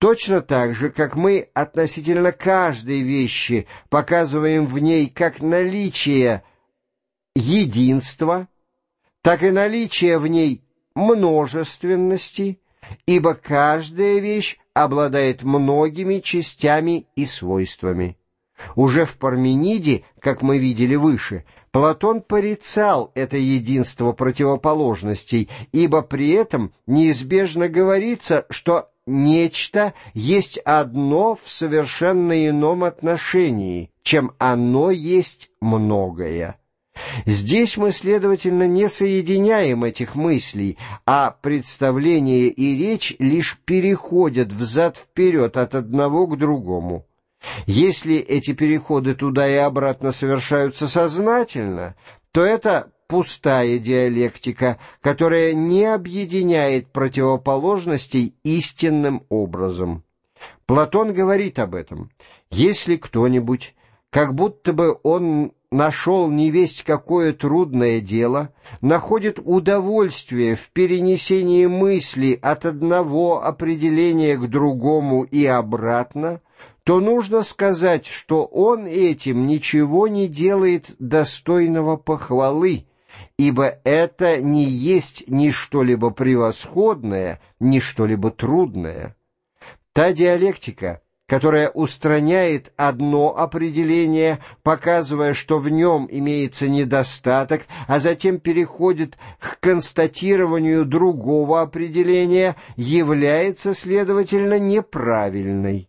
Точно так же, как мы относительно каждой вещи показываем в ней как наличие единства, так и наличие в ней множественности, ибо каждая вещь обладает многими частями и свойствами. Уже в Пармениде, как мы видели выше, Платон порицал это единство противоположностей, ибо при этом неизбежно говорится, что нечто есть одно в совершенно ином отношении, чем оно есть многое. Здесь мы, следовательно, не соединяем этих мыслей, а представление и речь лишь переходят взад-вперед от одного к другому. Если эти переходы туда и обратно совершаются сознательно, то это пустая диалектика, которая не объединяет противоположностей истинным образом. Платон говорит об этом. Если кто-нибудь, как будто бы он нашел невесть какое трудное дело, находит удовольствие в перенесении мысли от одного определения к другому и обратно, то нужно сказать, что он этим ничего не делает достойного похвалы, ибо это не есть ни что-либо превосходное, ни что-либо трудное. Та диалектика, которая устраняет одно определение, показывая, что в нем имеется недостаток, а затем переходит к констатированию другого определения, является, следовательно, неправильной.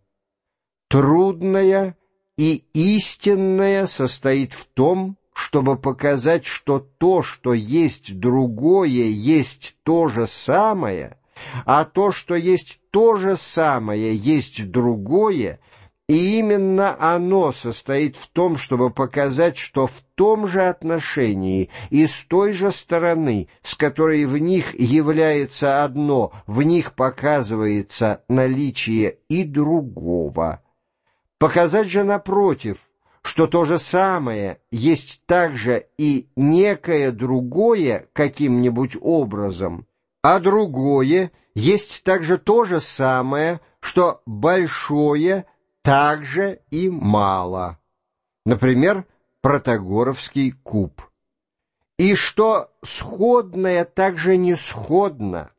Трудное и истинное состоит в том, чтобы показать, что то, что есть другое, есть то же самое, а то, что есть то же самое, есть другое, и именно оно состоит в том, чтобы показать, что в том же отношении и с той же стороны, с которой в них является одно, в них показывается наличие и другого. Показать же напротив – что то же самое есть также и некое другое каким-нибудь образом, а другое есть также то же самое, что большое также и мало. Например, Протагоровский куб. И что сходное также не сходно,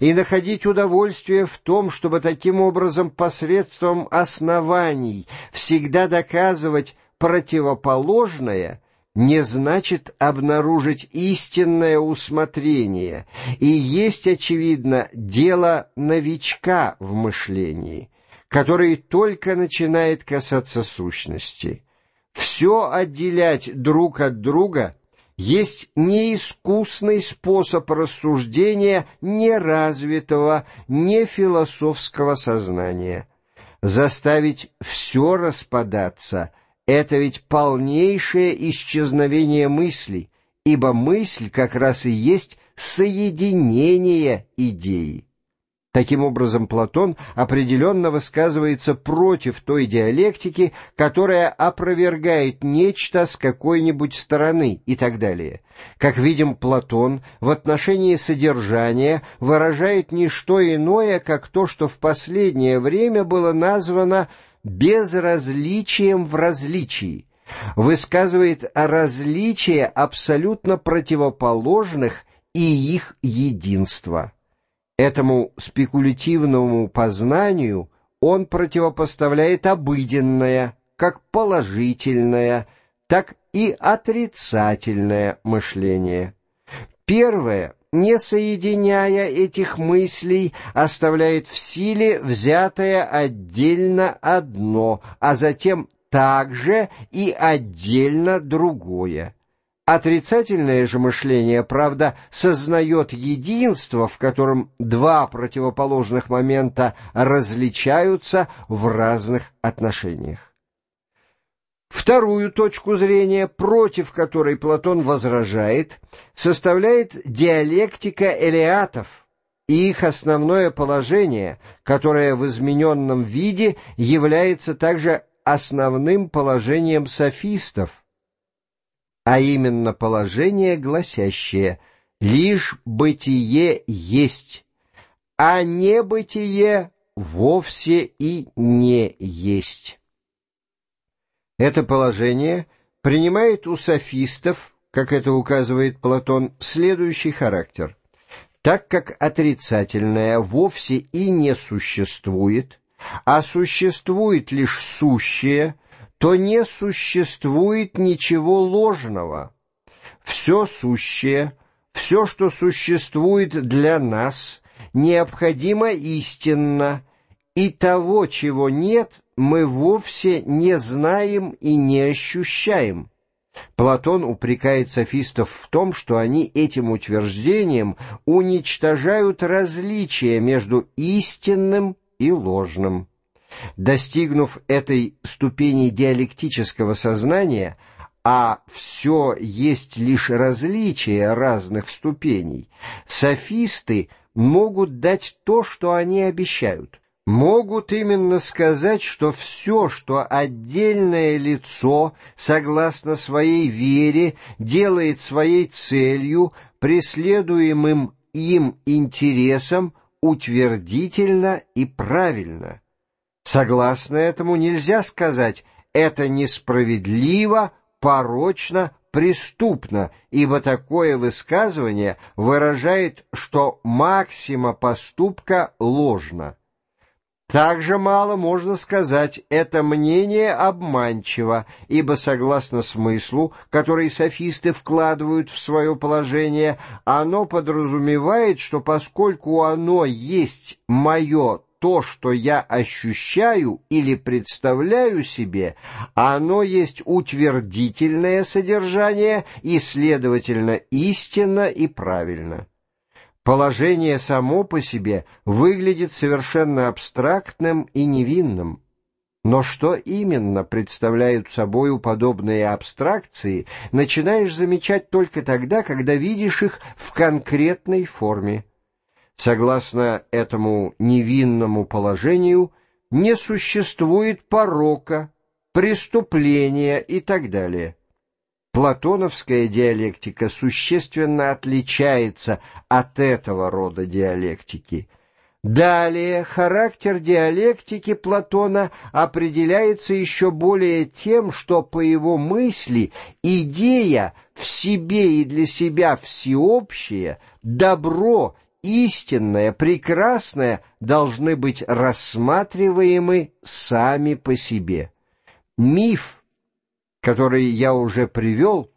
и находить удовольствие в том, чтобы таким образом посредством оснований всегда доказывать противоположное не значит обнаружить истинное усмотрение и есть, очевидно, дело новичка в мышлении, который только начинает касаться сущности. Все отделять друг от друга есть неискусный способ рассуждения неразвитого, нефилософского сознания. Заставить все распадаться — это ведь полнейшее исчезновение мысли, ибо мысль как раз и есть соединение идеи. Таким образом, Платон определенно высказывается против той диалектики, которая опровергает нечто с какой-нибудь стороны и так далее. Как видим, Платон в отношении содержания выражает не что иное, как то, что в последнее время было названо безразличием в различии, высказывает различие абсолютно противоположных и их единство. Этому спекулятивному познанию он противопоставляет обыденное, как положительное, так и отрицательное мышление. Первое не соединяя этих мыслей, оставляет в силе взятое отдельно одно, а затем также и отдельно другое. Отрицательное же мышление, правда, сознает единство, в котором два противоположных момента различаются в разных отношениях. Вторую точку зрения, против которой Платон возражает, составляет диалектика элеатов и их основное положение, которое в измененном виде является также основным положением софистов, а именно положение, гласящее «лишь бытие есть», а не бытие вовсе и не есть. Это положение принимает у софистов, как это указывает Платон, следующий характер. Так как отрицательное вовсе и не существует, а существует лишь сущее, то не существует ничего ложного. Все сущее, все, что существует для нас, необходимо истинно, и того, чего нет, мы вовсе не знаем и не ощущаем. Платон упрекает софистов в том, что они этим утверждением уничтожают различия между истинным и ложным. Достигнув этой ступени диалектического сознания, а все есть лишь различия разных ступеней, софисты могут дать то, что они обещают, могут именно сказать, что все, что отдельное лицо, согласно своей вере, делает своей целью, преследуемым им интересом, утвердительно и правильно. Согласно этому нельзя сказать «это несправедливо», «порочно», «преступно», ибо такое высказывание выражает, что максима поступка ложна. Также мало можно сказать «это мнение обманчиво», ибо, согласно смыслу, который софисты вкладывают в свое положение, оно подразумевает, что поскольку оно есть мое то, что я ощущаю или представляю себе, оно есть утвердительное содержание и, следовательно, истинно и правильно. Положение само по себе выглядит совершенно абстрактным и невинным. Но что именно представляют собою подобные абстракции, начинаешь замечать только тогда, когда видишь их в конкретной форме. Согласно этому невинному положению, не существует порока, преступления и так далее. Платоновская диалектика существенно отличается от этого рода диалектики. Далее, характер диалектики Платона определяется еще более тем, что, по его мысли, идея в себе и для себя всеобщее, добро, истинное, прекрасное должны быть рассматриваемы сами по себе. Миф – который я уже привел,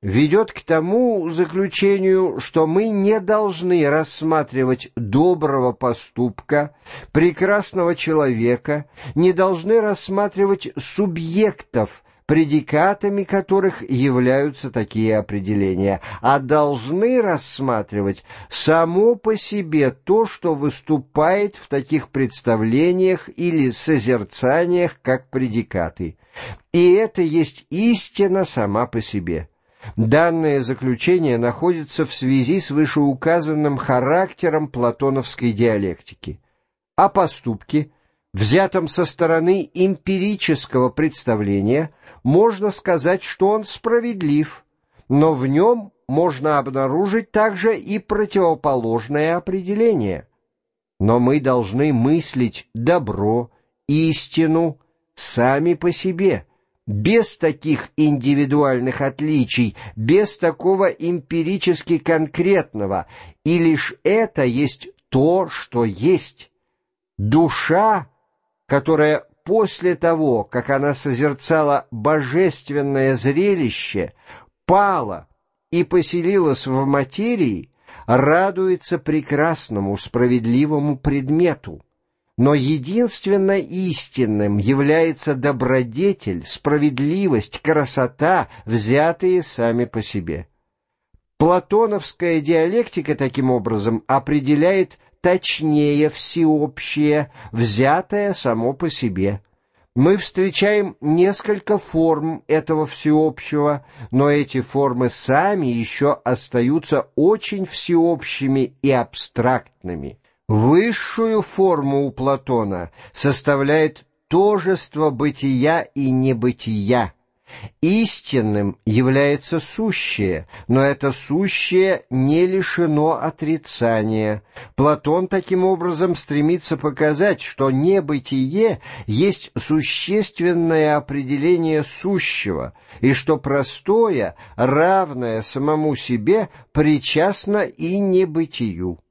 ведет к тому заключению, что мы не должны рассматривать доброго поступка, прекрасного человека, не должны рассматривать субъектов, предикатами которых являются такие определения, а должны рассматривать само по себе то, что выступает в таких представлениях или созерцаниях, как предикаты. И это есть истина сама по себе. Данное заключение находится в связи с вышеуказанным характером платоновской диалектики. О поступке, взятом со стороны эмпирического представления, можно сказать, что он справедлив, но в нем можно обнаружить также и противоположное определение. Но мы должны мыслить добро, истину, сами по себе, без таких индивидуальных отличий, без такого эмпирически конкретного, и лишь это есть то, что есть. Душа, которая после того, как она созерцала божественное зрелище, пала и поселилась в материи, радуется прекрасному, справедливому предмету но единственно истинным является добродетель, справедливость, красота, взятые сами по себе. Платоновская диалектика таким образом определяет точнее всеобщее, взятое само по себе. Мы встречаем несколько форм этого всеобщего, но эти формы сами еще остаются очень всеобщими и абстрактными. Высшую форму у Платона составляет тожество бытия и небытия, Истинным является сущее, но это сущее не лишено отрицания. Платон таким образом стремится показать, что небытие есть существенное определение сущего, и что простое, равное самому себе, причастно и небытию.